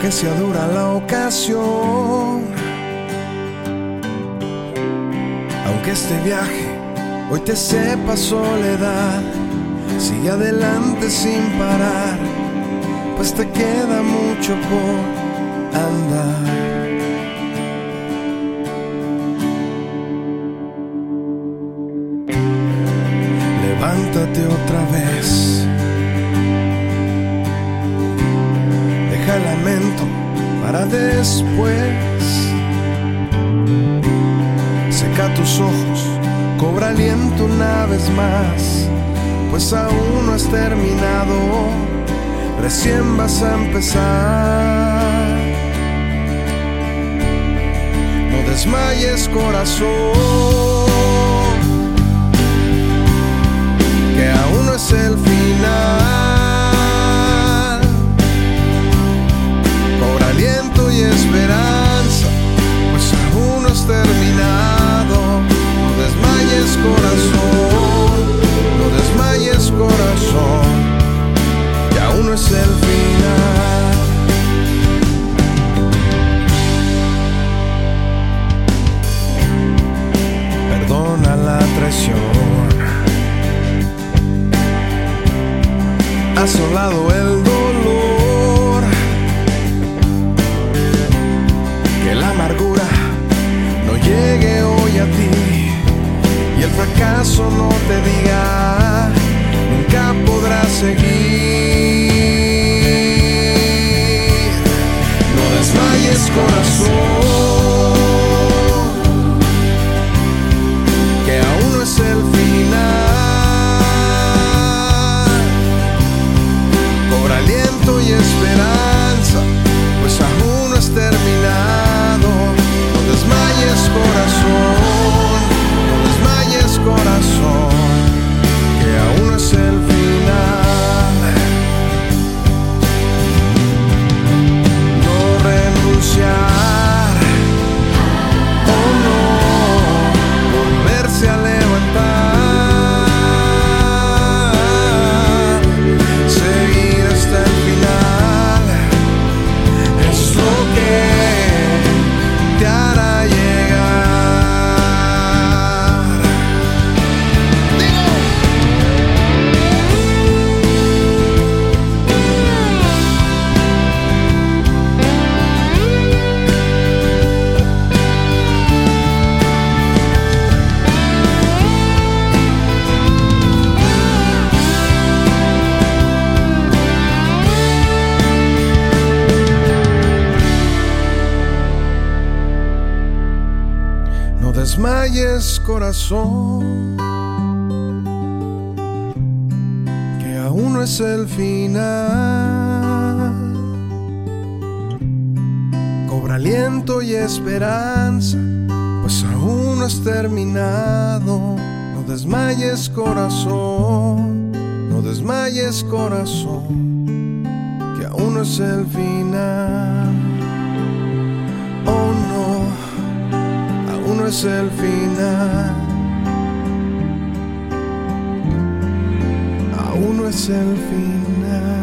Aunque sea dura la ocasión. Aunque este viaje hoy te sepa soledad. Sigue adelante sin parar, pues te queda mucho por andar. levántate otra vez. Lamento para después. Seca tus ojos, cobra aliento una vez más, pues aún no has terminado, recién vas a empezar. No desmayes corazón. que aún no es el final. Traición. asolado el dolor. Que la amargura no llegue hoy a ti y el fracaso no te diga, nunca podrás seguir. Desmayes corazón, que aún no es el final. Cobra aliento y esperanza, pues aún no es terminado. No desmayes corazón, no desmayes corazón, que aún no es el final. Es el final. Aún no es el final.